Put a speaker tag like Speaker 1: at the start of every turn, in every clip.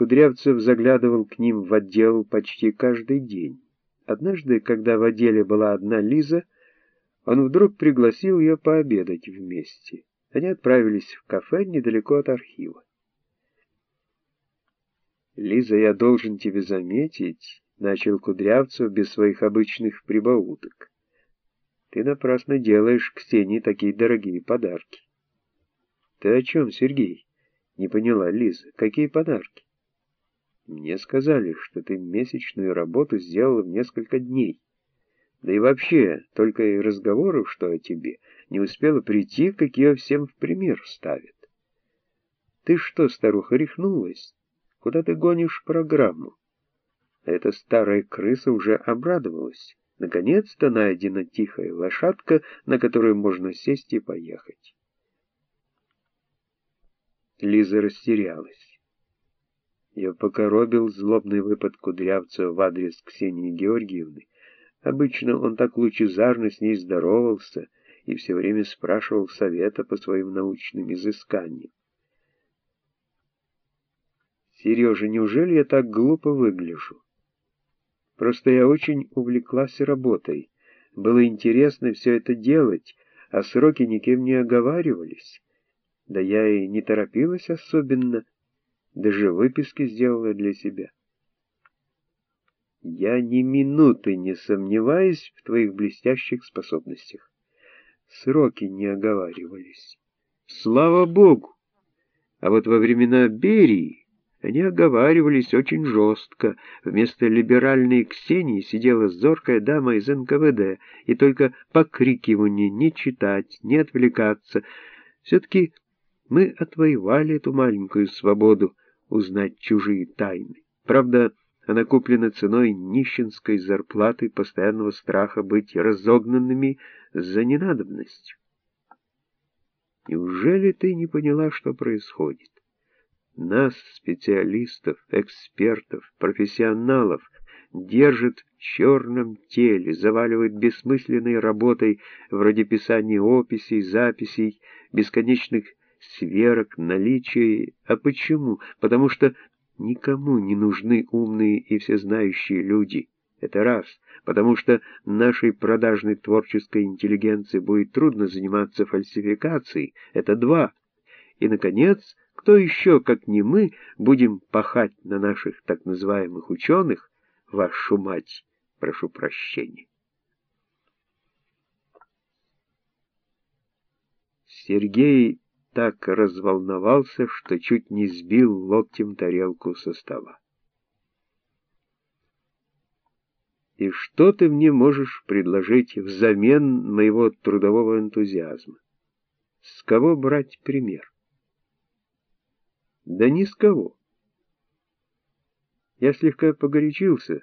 Speaker 1: Кудрявцев заглядывал к ним в отдел почти каждый день. Однажды, когда в отделе была одна Лиза, он вдруг пригласил ее пообедать вместе. Они отправились в кафе недалеко от архива. «Лиза, я должен тебе заметить», — начал Кудрявцев без своих обычных прибауток. «Ты напрасно делаешь Ксении такие дорогие подарки». «Ты о чем, Сергей?» — не поняла Лиза. «Какие подарки?» «Мне сказали, что ты месячную работу сделала в несколько дней. Да и вообще, только и разговоров, что о тебе, не успела прийти, как ее всем в пример ставят. Ты что, старуха, рехнулась?» Куда ты гонишь программу? Эта старая крыса уже обрадовалась. Наконец-то найдена тихая лошадка, на которую можно сесть и поехать. Лиза растерялась. Я покоробил злобный выпад Кудрявца в адрес Ксении Георгиевны. Обычно он так лучезарно с ней здоровался и все время спрашивал совета по своим научным изысканиям. Сережа, неужели я так глупо выгляжу? Просто я очень увлеклась работой. Было интересно все это делать, а сроки никем не оговаривались. Да я и не торопилась особенно, даже выписки сделала для себя. Я ни минуты не сомневаюсь в твоих блестящих способностях. Сроки не оговаривались. Слава Богу! А вот во времена Берии они оговаривались очень жестко. Вместо либеральной Ксении сидела зоркая дама из НКВД, и только покрикивание не читать, не отвлекаться. Все-таки мы отвоевали эту маленькую свободу узнать чужие тайны. Правда, она куплена ценой нищенской зарплаты, постоянного страха быть разогнанными за ненадобностью. Неужели ты не поняла, что происходит? Нас, специалистов, экспертов, профессионалов, держит в черном теле, заваливает бессмысленной работой вроде писания описей, записей, бесконечных сверок, наличия. А почему? Потому что никому не нужны умные и всезнающие люди. Это раз. Потому что нашей продажной творческой интеллигенции будет трудно заниматься фальсификацией. Это два. И, наконец, кто еще, как не мы, будем пахать на наших так называемых ученых, вашу мать, прошу прощения. Сергей так разволновался, что чуть не сбил локтем тарелку со стола. И что ты мне можешь предложить взамен моего трудового энтузиазма? С кого брать пример? Да ни с кого. Я слегка погорячился.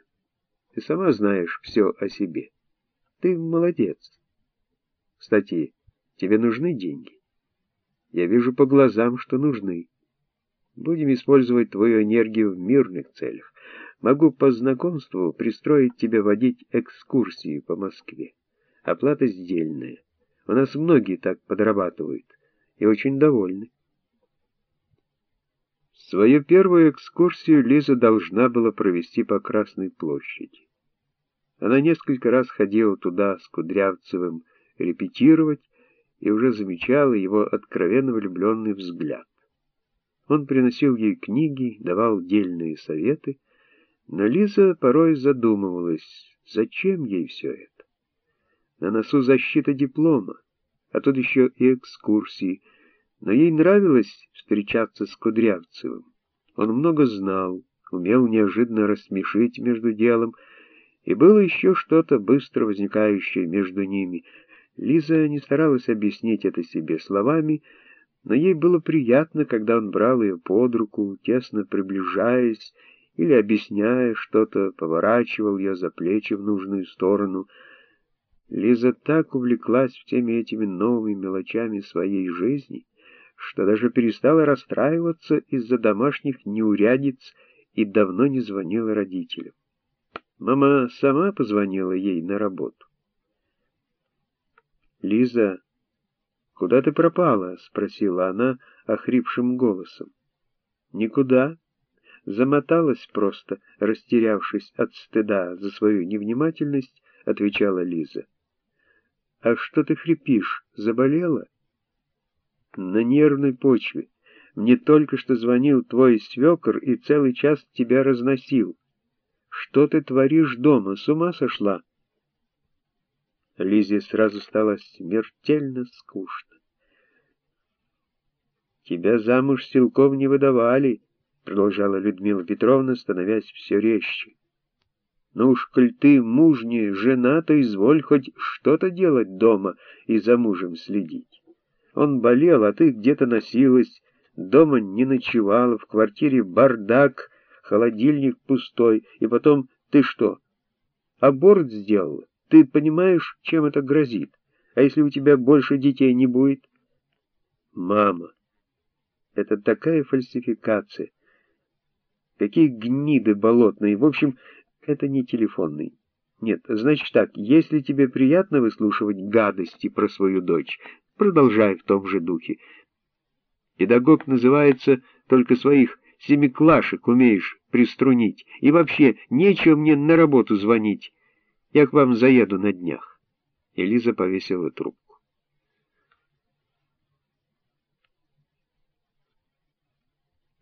Speaker 1: Ты сама знаешь все о себе. Ты молодец. Кстати, тебе нужны деньги? Я вижу по глазам, что нужны. Будем использовать твою энергию в мирных целях. Могу по знакомству пристроить тебя водить экскурсии по Москве. Оплата сдельная. У нас многие так подрабатывают и очень довольны. Свою первую экскурсию Лиза должна была провести по Красной площади. Она несколько раз ходила туда с Кудрявцевым репетировать и уже замечала его откровенно влюбленный взгляд. Он приносил ей книги, давал дельные советы, но Лиза порой задумывалась, зачем ей все это. На носу защита диплома, а тут еще и экскурсии — но ей нравилось встречаться с Кудрявцевым. Он много знал, умел неожиданно рассмешить между делом, и было еще что-то быстро возникающее между ними. Лиза не старалась объяснить это себе словами, но ей было приятно, когда он брал ее под руку, тесно приближаясь, или, объясняя что-то, поворачивал ее за плечи в нужную сторону. Лиза так увлеклась всеми этими новыми мелочами своей жизни, что даже перестала расстраиваться из-за домашних неурядиц и давно не звонила родителям. Мама сама позвонила ей на работу. «Лиза, куда ты пропала?» — спросила она охрипшим голосом. «Никуда. Замоталась просто, растерявшись от стыда за свою невнимательность, отвечала Лиза. «А что ты хрипишь? Заболела?» «На нервной почве. Мне только что звонил твой свекор и целый час тебя разносил. Что ты творишь дома? С ума сошла?» Лизе сразу стало смертельно скучно. «Тебя замуж силком не выдавали», — продолжала Людмила Петровна, становясь все резче. «Ну уж, коль ты мужняя жена, то изволь хоть что-то делать дома и за мужем следить. Он болел, а ты где-то носилась, дома не ночевала, в квартире бардак, холодильник пустой, и потом ты что, аборт сделала?» Ты понимаешь, чем это грозит? А если у тебя больше детей не будет? Мама, это такая фальсификация. Какие гниды болотные. В общем, это не телефонный. Нет, значит так, если тебе приятно выслушивать гадости про свою дочь, продолжай в том же духе. Педагог называется только своих семиклашек умеешь приструнить. И вообще, нечего мне на работу звонить. Я к вам заеду на днях. Элиза повесила трубку.